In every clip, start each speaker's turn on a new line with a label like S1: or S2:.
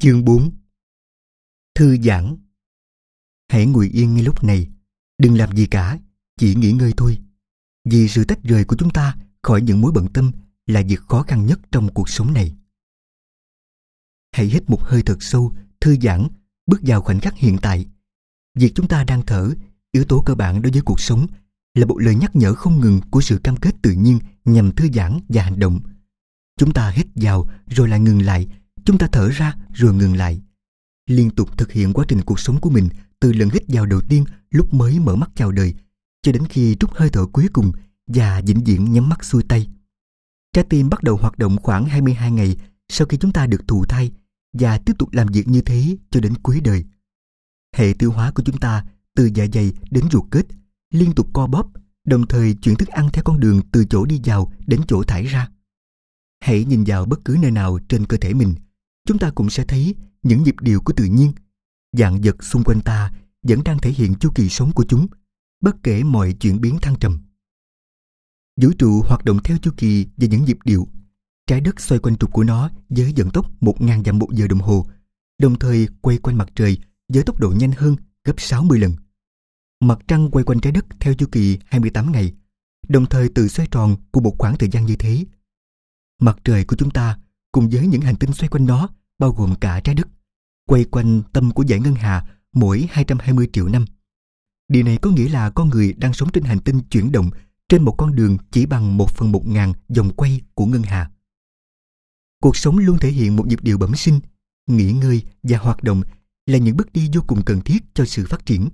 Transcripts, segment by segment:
S1: Chương 4 Thư giãn Hãy ngồi yên ngay lúc này, đừng làm gì cả, chỉ nghỉ ngơi thôi. Vì sự tách rời của chúng ta khỏi những mối bận tâm là việc khó khăn nhất trong cuộc sống này. Hãy hít một hơi thật sâu, thư giãn, bước vào khoảnh khắc hiện tại. Việc chúng ta đang thở, yếu tố cơ bản đối với cuộc sống, là một lời nhắc nhở không ngừng của sự cam kết tự nhiên nhằm thư giãn và hành động. Chúng ta hít vào rồi lại ngừng lại, chúng ta thở ra rồi ngừng lại. Liên tục thực hiện quá trình cuộc sống của mình từ lần hít vào đầu tiên lúc mới mở mắt chào đời cho đến khi trút hơi thở cuối cùng và vĩnh viễn nhắm mắt xuôi tay. Trái tim bắt đầu hoạt động khoảng 22 ngày sau khi chúng ta được thụ thai và tiếp tục làm việc như thế cho đến cuối đời. Hệ tiêu hóa của chúng ta từ dạ dày đến ruột kết liên tục co bóp, đồng thời chuyển thức ăn theo con đường từ chỗ đi vào đến chỗ thải ra. Hãy nhìn vào bất cứ nơi nào trên cơ thể mình, chúng ta cũng sẽ thấy những nhịp điệu của tự nhiên. Dạng vật xung quanh ta vẫn đang thể hiện chu kỳ sống của chúng, bất kể mọi chuyển biến thăng trầm. Vũ trụ hoạt động theo chu kỳ và những nhịp điệu. Trái đất xoay quanh trục của nó với vận tốc 1.000 dặm một giờ đồng hồ, đồng thời quay quanh mặt trời với tốc độ nhanh hơn gấp 60 lần. Mặt trăng quay quanh trái đất theo chu kỳ 28 ngày, đồng thời tự xoay tròn cùng một khoảng thời gian như thế. Mặt trời của chúng ta cùng với những hành tinh xoay quanh nó, bao gồm cả trái đất, quay quanh tâm của dải ngân hà mỗi 220 triệu năm. Điều này có nghĩa là con người đang sống trên hành tinh chuyển động trên một con đường chỉ bằng một phần một ngàn vòng quay của ngân hà. Cuộc sống luôn thể hiện một nhịp điệu bẩm sinh, nghỉ ngơi và hoạt động là những bước đi vô cùng cần thiết cho sự phát triển.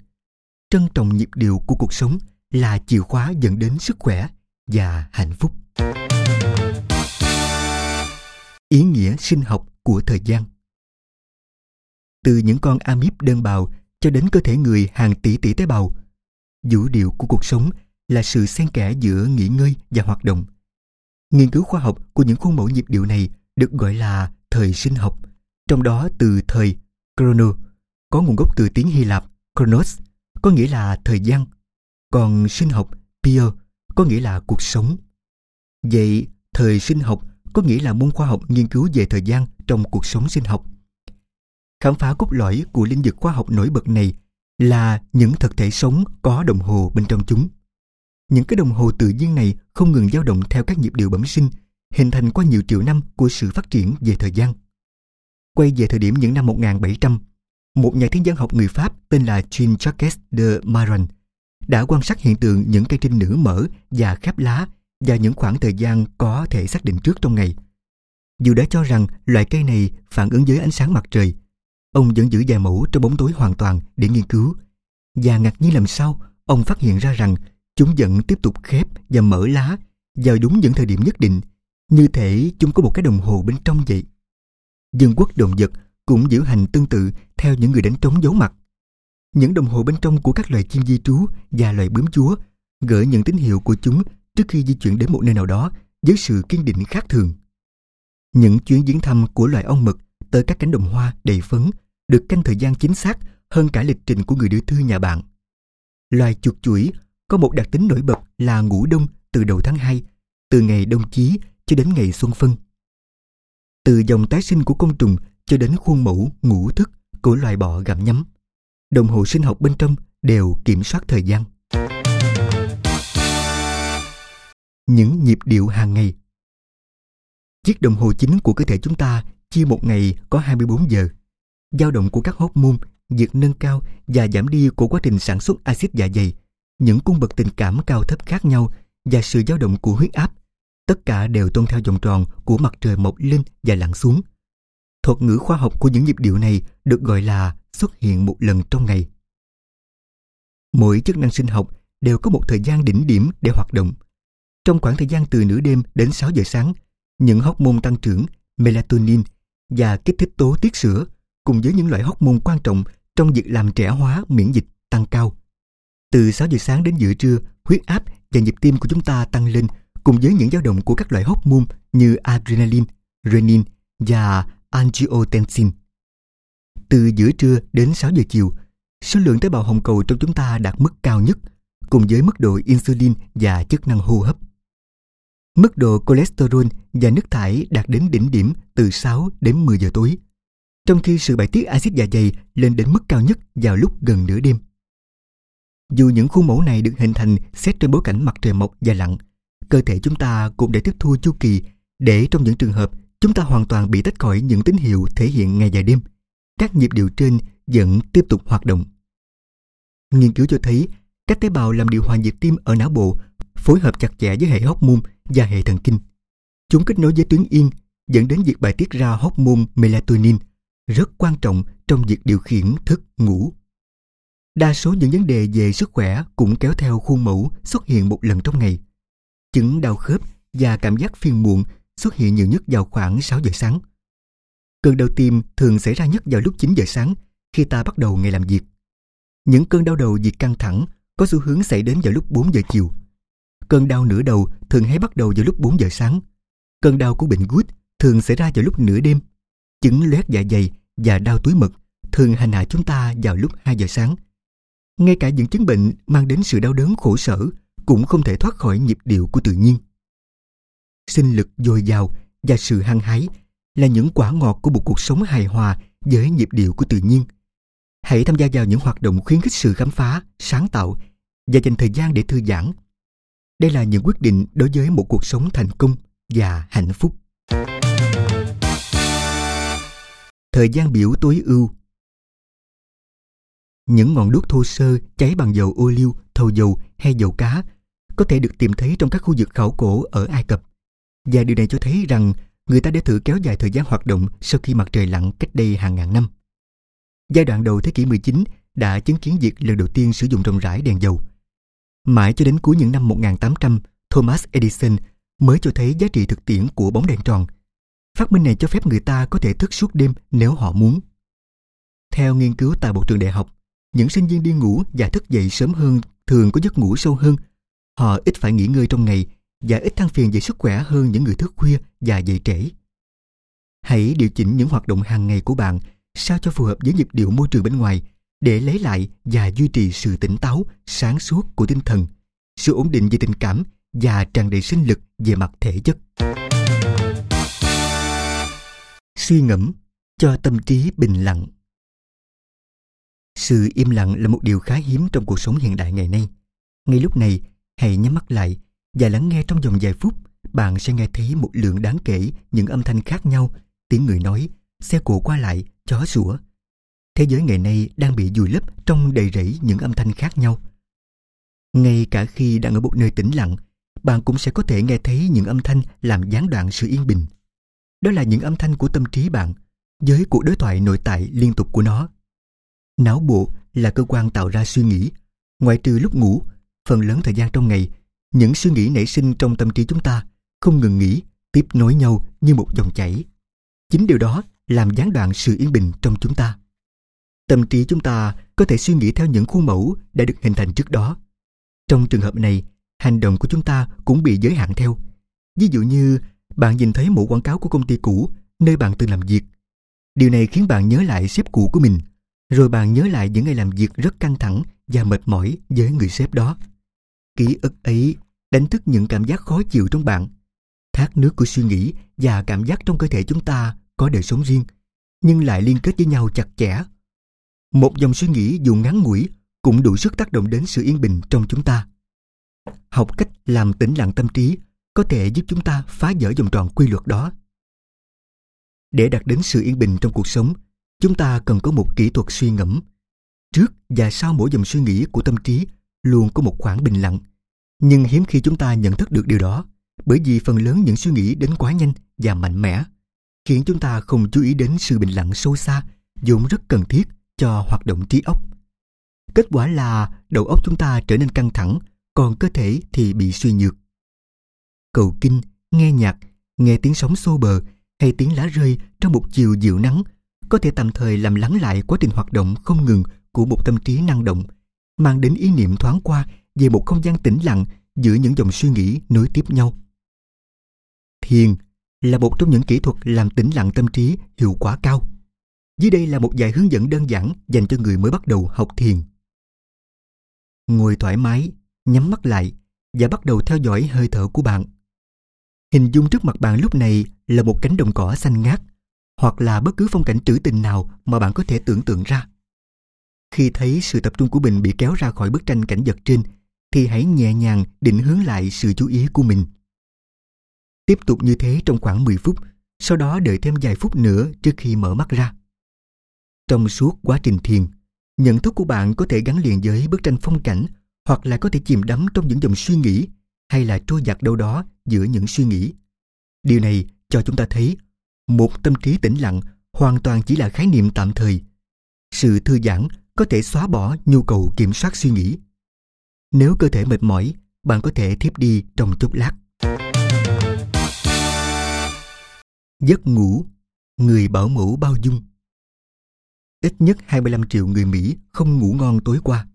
S1: Trân trọng nhịp điệu của cuộc sống là chìa khóa dẫn đến sức khỏe và hạnh phúc. Ý nghĩa sinh học của thời gian Từ những con amip đơn bào cho đến cơ thể người hàng tỷ tỷ tế bào, vũ điệu của cuộc sống là sự xen kẽ giữa nghỉ ngơi và hoạt động. Nghiên cứu khoa học của những khuôn mẫu nhịp điệu này được gọi là thời sinh học, trong đó từ thời chrono có nguồn gốc từ tiếng Hy Lạp chronos có nghĩa là thời gian, còn sinh học Pio có nghĩa là cuộc sống. Vậy, thời sinh học có nghĩa là môn khoa học nghiên cứu về thời gian trong cuộc sống sinh học. Khám phá cốt lõi của lĩnh vực khoa học nổi bật này là những thực thể sống có đồng hồ bên trong chúng. Những cái đồng hồ tự nhiên này không ngừng dao động theo các nhịp điệu bẩm sinh, hình thành qua nhiều triệu năm của sự phát triển về thời gian. Quay về thời điểm những năm 1700, một nhà thiên văn học người Pháp tên là Jean-Jacques de Maran đã quan sát hiện tượng những cây trinh nữ mở và khép lá và những khoảng thời gian có thể xác định trước trong ngày. Dù đã cho rằng loại cây này phản ứng với ánh sáng mặt trời, ông vẫn giữ vài mẫu trong bóng tối hoàn toàn để nghiên cứu. Và ngạc nhiên làm sao, ông phát hiện ra rằng chúng vẫn tiếp tục khép và mở lá vào đúng những thời điểm nhất định, như thể chúng có một cái đồng hồ bên trong vậy. Dân quốc động vật cũng giữ hành tương tự theo những người đánh trống giấu mặt. Những đồng hồ bên trong của các loài chim di trú và loài bướm chúa gửi những tín hiệu của chúng trước khi di chuyển đến một nơi nào đó với sự kiên định khác thường. Những chuyến viếng thăm của loài ong mật tới các cánh đồng hoa đầy phấn được canh thời gian chính xác hơn cả lịch trình của người đưa thư nhà bạn. Loài chuột chuỗi có một đặc tính nổi bật là ngủ đông từ đầu tháng 2, từ ngày đông chí cho đến ngày xuân phân. Từ dòng tái sinh của côn trùng cho đến khuôn mẫu ngủ thức của loài bọ gặm nhấm. Đồng hồ sinh học bên trong đều kiểm soát thời gian. Những nhịp điệu hàng ngày Chiếc đồng hồ chính của cơ thể chúng ta chia một ngày có 24 giờ. dao động của các hormone, việc nâng cao và giảm đi của quá trình sản xuất axit dạ dày, những cung bậc tình cảm cao thấp khác nhau và sự dao động của huyết áp, tất cả đều tuân theo vòng tròn của mặt trời mọc lên và lặn xuống. Thuật ngữ khoa học của những nhịp điệu này được gọi là xuất hiện một lần trong ngày. Mỗi chức năng sinh học đều có một thời gian đỉnh điểm để hoạt động. Trong khoảng thời gian từ nửa đêm đến 6 giờ sáng, những hóc môn tăng trưởng, melatonin và kích thích tố tiết sữa cùng với những loại hóc môn quan trọng trong việc làm trẻ hóa miễn dịch tăng cao. Từ 6 giờ sáng đến giữa trưa, huyết áp và nhịp tim của chúng ta tăng lên cùng với những dao động của các loại hóc môn như adrenaline, renin và angiotensin. Từ giữa trưa đến 6 giờ chiều, số lượng tế bào hồng cầu trong chúng ta đạt mức cao nhất cùng với mức độ insulin và chức năng hô hấp. Mức độ cholesterol và nước thải đạt đến đỉnh điểm từ 6 đến 10 giờ tối. trong khi sự bài tiết axit dạ dày lên đến mức cao nhất vào lúc gần nửa đêm. Dù những khuôn mẫu này được hình thành xét trên bối cảnh mặt trời mọc và lặn, cơ thể chúng ta cũng đã tiếp thu chu kỳ để trong những trường hợp chúng ta hoàn toàn bị tách khỏi những tín hiệu thể hiện ngày và đêm. Các nhịp điệu trên vẫn tiếp tục hoạt động. Nghiên cứu cho thấy các tế bào làm điều hòa nhịp tim ở não bộ phối hợp chặt chẽ với hệ hóc môn và hệ thần kinh. Chúng kết nối với tuyến yên, dẫn đến việc bài tiết ra hóc môn melatonin, rất quan trọng trong việc điều khiển thức ngủ. Đa số những vấn đề về sức khỏe cũng kéo theo khuôn mẫu xuất hiện một lần trong ngày. Chứng đau khớp và cảm giác phiền muộn xuất hiện nhiều nhất vào khoảng 6 giờ sáng. Cơn đau tim thường xảy ra nhất vào lúc 9 giờ sáng, khi ta bắt đầu ngày làm việc. Những cơn đau đầu vì căng thẳng có xu hướng xảy đến vào lúc 4 giờ chiều. Cơn đau nửa đầu thường hay bắt đầu vào lúc 4 giờ sáng. Cơn đau của bệnh gút thường xảy ra vào lúc nửa đêm. Chứng loét dạ dày và đau túi mật thường hành hạ chúng ta vào lúc 2 giờ sáng. Ngay cả những chứng bệnh mang đến sự đau đớn khổ sở cũng không thể thoát khỏi nhịp điệu của tự nhiên. Sinh lực dồi dào và sự hăng hái là những quả ngọt của một cuộc sống hài hòa với nhịp điệu của tự nhiên. Hãy tham gia vào những hoạt động khuyến khích sự khám phá, sáng tạo và dành thời gian để thư giãn. Đây là những quyết định đối với một cuộc sống thành công và hạnh phúc. Thời gian biểu tối ưu Những ngọn đuốc thô sơ cháy bằng dầu ô liu, thầu dầu hay dầu cá có thể được tìm thấy trong các khu vực khảo cổ ở Ai Cập. Và điều này cho thấy rằng người ta đã thử kéo dài thời gian hoạt động sau khi mặt trời lặn cách đây hàng ngàn năm. Giai đoạn đầu thế kỷ 19 đã chứng kiến việc lần đầu tiên sử dụng rộng rãi đèn dầu. Mãi cho đến cuối những năm 1800, Thomas Edison mới cho thấy giá trị thực tiễn của bóng đèn tròn. Phát minh này cho phép người ta có thể thức suốt đêm nếu họ muốn. Theo nghiên cứu tại một trường đại học, những sinh viên đi ngủ và thức dậy sớm hơn thường có giấc ngủ sâu hơn. Họ ít phải nghỉ ngơi trong ngày và ít than phiền về sức khỏe hơn những người thức khuya và dậy trễ. Hãy điều chỉnh những hoạt động hàng ngày của bạn sao cho phù hợp với nhịp điệu môi trường bên ngoài để lấy lại và duy trì sự tỉnh táo, sáng suốt của tinh thần, sự ổn định về tình cảm và tràn đầy sinh lực về mặt thể chất. Suy ngẫm cho tâm trí bình lặng. Sự im lặng là một điều khá hiếm trong cuộc sống hiện đại ngày nay. Ngay lúc này, hãy nhắm mắt lại và lắng nghe trong vòng vài phút, bạn sẽ nghe thấy một lượng đáng kể những âm thanh khác nhau, tiếng người nói, xe cộ qua lại, chó sủa. Thế giới ngày nay đang bị vùi lấp trong đầy rẫy những âm thanh khác nhau. Ngay cả khi đang ở một nơi tĩnh lặng, bạn cũng sẽ có thể nghe thấy những âm thanh làm gián đoạn sự yên bình. Đó là những âm thanh của tâm trí bạn, với cuộc đối thoại nội tại liên tục của nó. Não bộ là cơ quan tạo ra suy nghĩ. Ngoại trừ lúc ngủ, phần lớn thời gian trong ngày, những suy nghĩ nảy sinh trong tâm trí chúng ta không ngừng nghỉ, tiếp nối nhau như một dòng chảy. Chính điều đó làm gián đoạn sự yên bình trong chúng ta. Tâm trí chúng ta có thể suy nghĩ theo những khuôn mẫu đã được hình thành trước đó. Trong trường hợp này, hành động của chúng ta cũng bị giới hạn theo. Ví dụ như bạn nhìn thấy mẫu quảng cáo của công ty cũ nơi bạn từng làm việc. Điều này khiến bạn nhớ lại sếp cũ của mình, rồi bạn nhớ lại những ngày làm việc rất căng thẳng và mệt mỏi với người sếp đó. Ký ức ấy đánh thức những cảm giác khó chịu trong bạn. Thác nước của suy nghĩ và cảm giác trong cơ thể chúng ta có đời sống riêng, nhưng lại liên kết với nhau chặt chẽ. Một dòng suy nghĩ dù ngắn ngủi cũng đủ sức tác động đến sự yên bình trong chúng ta. Học cách làm tĩnh lặng tâm trí có thể giúp chúng ta phá vỡ vòng tròn quy luật đó. Để đạt đến sự yên bình trong cuộc sống, chúng ta cần có một kỹ thuật suy ngẫm. Trước và sau mỗi dòng suy nghĩ của tâm trí luôn có một khoảng bình lặng. Nhưng hiếm khi chúng ta nhận thức được điều đó, bởi vì phần lớn những suy nghĩ đến quá nhanh và mạnh mẽ, khiến chúng ta không chú ý đến sự bình lặng sâu xa, vốn rất cần thiết cho hoạt động trí óc. Kết quả là đầu óc chúng ta trở nên căng thẳng, còn cơ thể thì bị suy nhược. Cầu kinh, nghe nhạc, nghe tiếng sóng xô bờ hay tiếng lá rơi trong một chiều dịu nắng có thể tạm thời làm lắng lại quá trình hoạt động không ngừng của một tâm trí năng động, mang đến ý niệm thoáng qua về một không gian tĩnh lặng giữa những dòng suy nghĩ nối tiếp nhau. Thiền là một trong những kỹ thuật làm tĩnh lặng tâm trí hiệu quả cao. Dưới đây là một vài hướng dẫn đơn giản dành cho người mới bắt đầu học thiền. Ngồi thoải mái, nhắm mắt lại và bắt đầu theo dõi hơi thở của bạn. Hình dung trước mặt bạn lúc này là một cánh đồng cỏ xanh ngát. hoặc là bất cứ phong cảnh trữ tình nào mà bạn có thể tưởng tượng ra. Khi thấy sự tập trung của mình bị kéo ra khỏi bức tranh cảnh vật trên, thì hãy nhẹ nhàng định hướng lại sự chú ý của mình. Tiếp tục như thế trong khoảng 10 phút, sau đó đợi thêm vài phút nữa trước khi mở mắt ra. Trong suốt quá trình thiền, nhận thức của bạn có thể gắn liền với bức tranh phong cảnh hoặc là có thể chìm đắm trong những dòng suy nghĩ hay là trôi giặt đâu đó giữa những suy nghĩ. Điều này cho chúng ta thấy một tâm trí tĩnh lặng hoàn toàn chỉ là khái niệm tạm thời. Sự thư giãn có thể xóa bỏ nhu cầu kiểm soát suy nghĩ. Nếu cơ thể mệt mỏi, bạn có thể thiếp đi trong chốc lát. Giấc ngủ, người bảo mẫu bao dung. Ít nhất 25 triệu người Mỹ không ngủ ngon tối qua.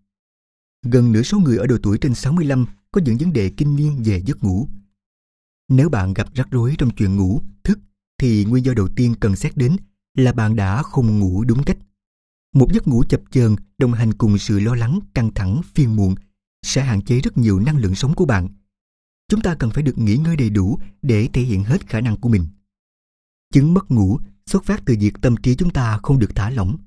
S1: Gần nửa số người ở độ tuổi trên 65 có những vấn đề kinh niên về giấc ngủ. Nếu bạn gặp rắc rối trong chuyện ngủ, thức, thì nguyên do đầu tiên cần xét đến là bạn đã không ngủ đúng cách. Một giấc ngủ chập chờn đồng hành cùng sự lo lắng, căng thẳng, phiền muộn sẽ hạn chế rất nhiều năng lượng sống của bạn. Chúng ta cần phải được nghỉ ngơi đầy đủ để thể hiện hết khả năng của mình. Chứng mất ngủ xuất phát từ việc tâm trí chúng ta không được thả lỏng.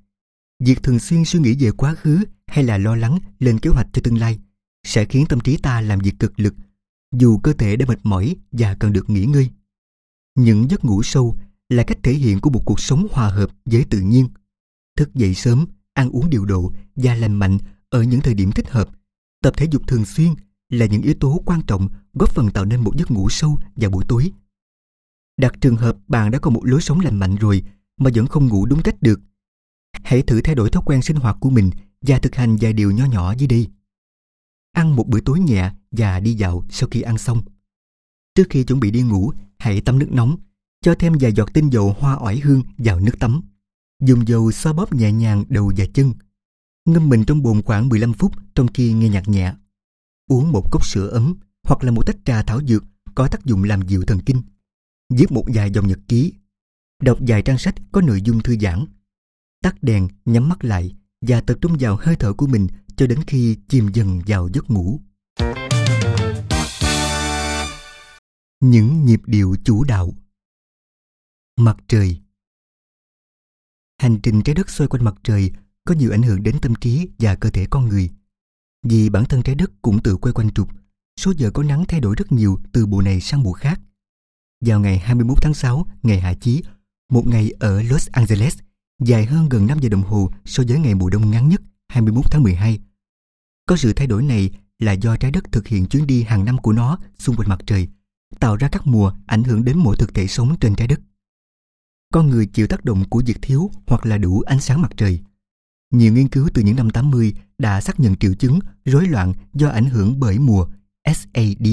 S1: Việc thường xuyên suy nghĩ về quá khứ hay là lo lắng lên kế hoạch cho tương lai sẽ khiến tâm trí ta làm việc cực lực dù cơ thể đã mệt mỏi và cần được nghỉ ngơi. Những giấc ngủ sâu là cách thể hiện của một cuộc sống hòa hợp với tự nhiên. Thức dậy sớm, ăn uống điều độ và lành mạnh ở những thời điểm thích hợp, tập thể dục thường xuyên là những yếu tố quan trọng góp phần tạo nên một giấc ngủ sâu vào buổi tối. Đặt trường hợp bạn đã có một lối sống lành mạnh rồi mà vẫn không ngủ đúng cách được. Hãy thử thay đổi thói quen sinh hoạt của mình và thực hành vài điều nho nhỏ dưới đây. Ăn một bữa tối nhẹ và đi dạo sau khi ăn xong. Trước khi chuẩn bị đi ngủ, hãy tắm nước nóng, cho thêm vài giọt tinh dầu hoa oải hương vào nước tắm. Dùng dầu xoa bóp nhẹ nhàng đầu và chân. Ngâm mình trong bồn khoảng 15 phút trong khi nghe nhạc nhẹ. Uống một cốc sữa ấm hoặc là một tách trà thảo dược có tác dụng làm dịu thần kinh. Viết một vài dòng nhật ký. Đọc vài trang sách có nội dung thư giãn. Tắt đèn, nhắm mắt lại và tập trung vào hơi thở của mình cho đến khi chìm dần vào giấc ngủ. Những nhịp điệu chủ đạo Mặt trời Hành trình trái đất xoay quanh mặt trời có nhiều ảnh hưởng đến tâm trí và cơ thể con người. Vì bản thân trái đất cũng tự quay quanh trục, số giờ có nắng thay đổi rất nhiều từ mùa này sang mùa khác. Vào ngày 21 tháng 6, ngày hạ chí, một ngày ở Los Angeles dài hơn gần 5 giờ đồng hồ so với ngày mùa đông ngắn nhất 21 tháng 12. Có sự thay đổi này là do trái đất thực hiện chuyến đi hàng năm của nó xung quanh mặt trời, tạo ra các mùa ảnh hưởng đến mỗi thực thể sống trên trái đất. Con người chịu tác động của việc thiếu hoặc là đủ ánh sáng mặt trời. Nhiều nghiên cứu từ những năm 80 đã xác nhận triệu chứng rối loạn do ảnh hưởng bởi mùa SAD.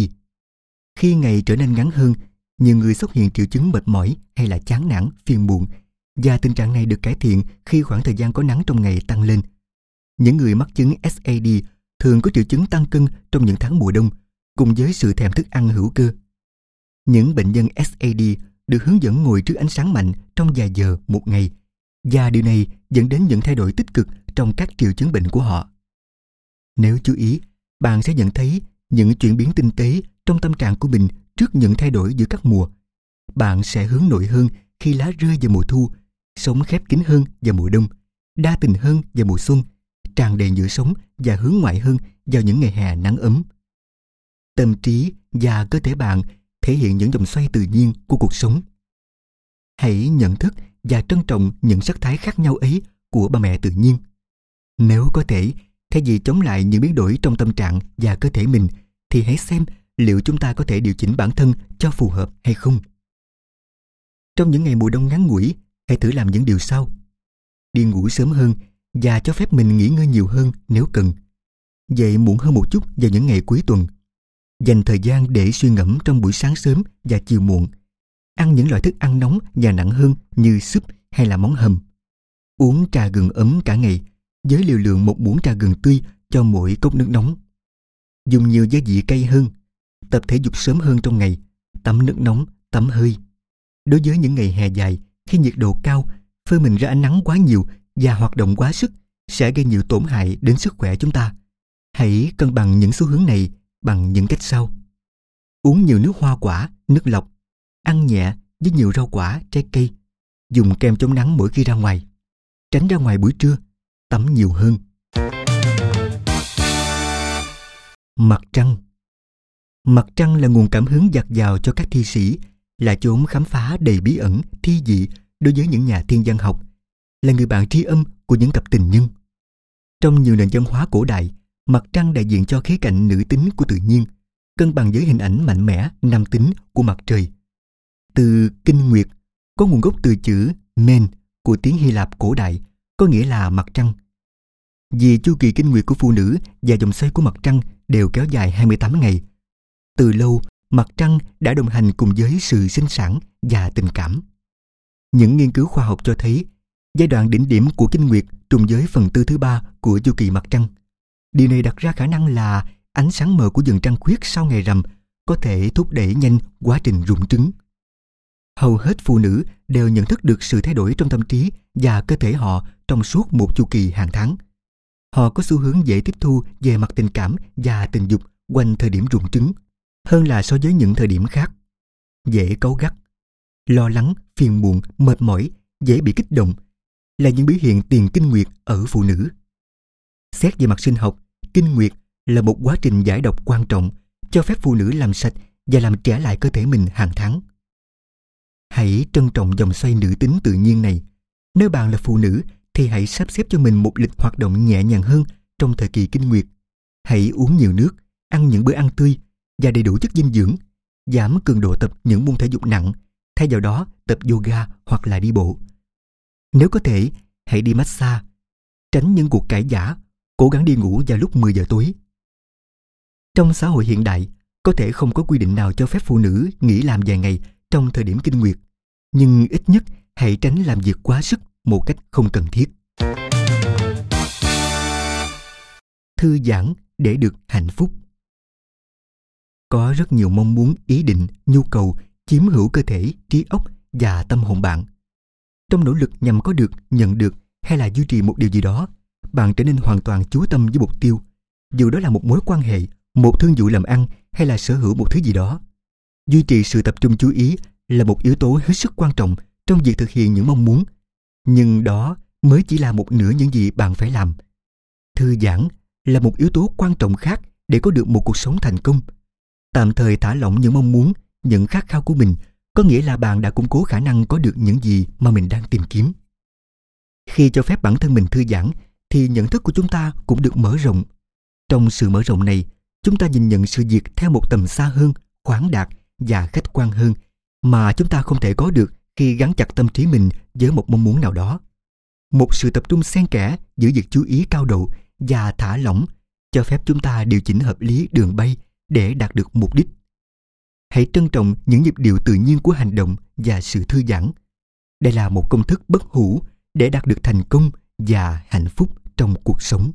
S1: Khi ngày trở nên ngắn hơn, nhiều người xuất hiện triệu chứng mệt mỏi hay là chán nản, phiền muộn và tình trạng này được cải thiện khi khoảng thời gian có nắng trong ngày tăng lên. Những người mắc chứng SAD thường có triệu chứng tăng cân trong những tháng mùa đông, cùng với sự thèm thức ăn hữu cơ. Những bệnh nhân SAD được hướng dẫn ngồi trước ánh sáng mạnh trong vài giờ một ngày, và điều này dẫn đến những thay đổi tích cực trong các triệu chứng bệnh của họ. Nếu chú ý, bạn sẽ nhận thấy những chuyển biến tinh tế trong tâm trạng của mình trước những thay đổi giữa các mùa. Bạn sẽ hướng nội hơn khi lá rơi vào mùa thu, sống khép kín hơn vào mùa đông, đa tình hơn vào mùa xuân, tràn đầy nhựa sống và hướng ngoại hơn vào những ngày hè nắng ấm. Tâm trí và cơ thể bạn thể hiện những dòng xoay tự nhiên của cuộc sống. Hãy nhận thức và trân trọng những sắc thái khác nhau ấy của ba mẹ tự nhiên. Nếu có thể, thay vì chống lại những biến đổi trong tâm trạng và cơ thể mình, thì hãy xem liệu chúng ta có thể điều chỉnh bản thân cho phù hợp hay không. Trong những ngày mùa đông ngắn ngủi, hãy thử làm những điều sau. Đi ngủ sớm hơn và cho phép mình nghỉ ngơi nhiều hơn nếu cần. Dậy muộn hơn một chút vào những ngày cuối tuần. Dành thời gian để suy ngẫm trong buổi sáng sớm và chiều muộn. Ăn những loại thức ăn nóng và nặng hơn như súp hay là món hầm. Uống trà gừng ấm cả ngày với liều lượng một muỗng trà gừng tươi cho mỗi cốc nước nóng. Dùng nhiều gia vị cay hơn. Tập thể dục sớm hơn trong ngày. Tắm nước nóng, tắm hơi. Đối với những ngày hè dài, khi nhiệt độ cao, phơi mình ra ánh nắng quá nhiều và hoạt động quá sức sẽ gây nhiều tổn hại đến sức khỏe chúng ta. Hãy cân bằng những xu hướng này bằng những cách sau. Uống nhiều nước hoa quả, nước lọc, ăn nhẹ với nhiều rau quả, trái cây, dùng kem chống nắng mỗi khi ra ngoài. Tránh ra ngoài buổi trưa, tắm nhiều hơn. Mặt trăng Mặt trăng là nguồn cảm hứng dạt dào cho các thi sĩ, là chốn khám phá đầy bí ẩn, thi dị đối với những nhà thiên văn học, là người bạn tri âm của những cặp tình nhân. Trong nhiều nền văn hóa cổ đại, mặt trăng đại diện cho khía cạnh nữ tính của tự nhiên, cân bằng với hình ảnh mạnh mẽ, nam tính của mặt trời. Từ kinh nguyệt có nguồn gốc từ chữ men của tiếng Hy Lạp cổ đại, có nghĩa là mặt trăng. Vì chu kỳ kinh nguyệt của phụ nữ và dòng xoay của mặt trăng đều kéo dài 28 ngày. Từ lâu, mặt trăng đã đồng hành cùng với sự sinh sản và tình cảm. Những nghiên cứu khoa học cho thấy giai đoạn đỉnh điểm của kinh nguyệt trùng với phần tư thứ ba của chu kỳ mặt trăng. Điều này đặt ra khả năng là ánh sáng mờ của dần trăng khuyết sau ngày rằm có thể thúc đẩy nhanh quá trình rụng trứng. Hầu hết phụ nữ đều nhận thức được sự thay đổi trong tâm trí và cơ thể họ trong suốt một chu kỳ hàng tháng. Họ có xu hướng dễ tiếp thu về mặt tình cảm và tình dục quanh thời điểm rụng trứng hơn là so với những thời điểm khác. Dễ cấu gắt, lo lắng, phiền muộn, mệt mỏi, dễ bị kích động là những biểu hiện tiền kinh nguyệt ở phụ nữ. Xét về mặt sinh học, kinh nguyệt là một quá trình giải độc quan trọng cho phép phụ nữ làm sạch và làm trẻ lại cơ thể mình hàng tháng. Hãy trân trọng dòng xoay nữ tính tự nhiên này. Nếu bạn là phụ nữ thì hãy sắp xếp cho mình một lịch hoạt động nhẹ nhàng hơn trong thời kỳ kinh nguyệt. Hãy uống nhiều nước, ăn những bữa ăn tươi và đầy đủ chất dinh dưỡng, giảm cường độ tập những môn thể dục nặng, thay vào đó tập yoga hoặc là đi bộ. Nếu có thể, hãy đi massage, tránh những cuộc cãi giả, cố gắng đi ngủ vào lúc 10 giờ tối. Trong xã hội hiện đại, có thể không có quy định nào cho phép phụ nữ nghỉ làm vài ngày trong thời điểm kinh nguyệt, nhưng ít nhất hãy tránh làm việc quá sức một cách không cần thiết. Thư giãn để được hạnh phúc. Có rất nhiều mong muốn, ý định, nhu cầu chiếm hữu cơ thể, trí óc và tâm hồn bạn. Trong nỗ lực nhằm có được, nhận được hay là duy trì một điều gì đó, bạn trở nên hoàn toàn chú tâm với mục tiêu. Dù đó là một mối quan hệ, một thương vụ làm ăn hay là sở hữu một thứ gì đó. Duy trì sự tập trung chú ý là một yếu tố hết sức quan trọng trong việc thực hiện những mong muốn. Nhưng đó mới chỉ là một nửa những gì bạn phải làm. Thư giãn là một yếu tố quan trọng khác để có được một cuộc sống thành công. Tạm thời thả lỏng những mong muốn, những khát khao của mình có nghĩa là bạn đã củng cố khả năng có được những gì mà mình đang tìm kiếm. Khi cho phép bản thân mình thư giãn thì nhận thức của chúng ta cũng được mở rộng. Trong sự mở rộng này, chúng ta nhìn nhận sự việc theo một tầm xa hơn, khoáng đạt và khách quan hơn mà chúng ta không thể có được khi gắn chặt tâm trí mình với một mong muốn nào đó. Một sự tập trung xen kẽ giữa việc chú ý cao độ và thả lỏng cho phép chúng ta điều chỉnh hợp lý đường bay để đạt được mục đích. Hãy trân trọng những nhịp điệu tự nhiên của hành động và sự thư giãn. Đây là một công thức bất hủ để đạt được thành công và hạnh phúc trong cuộc sống.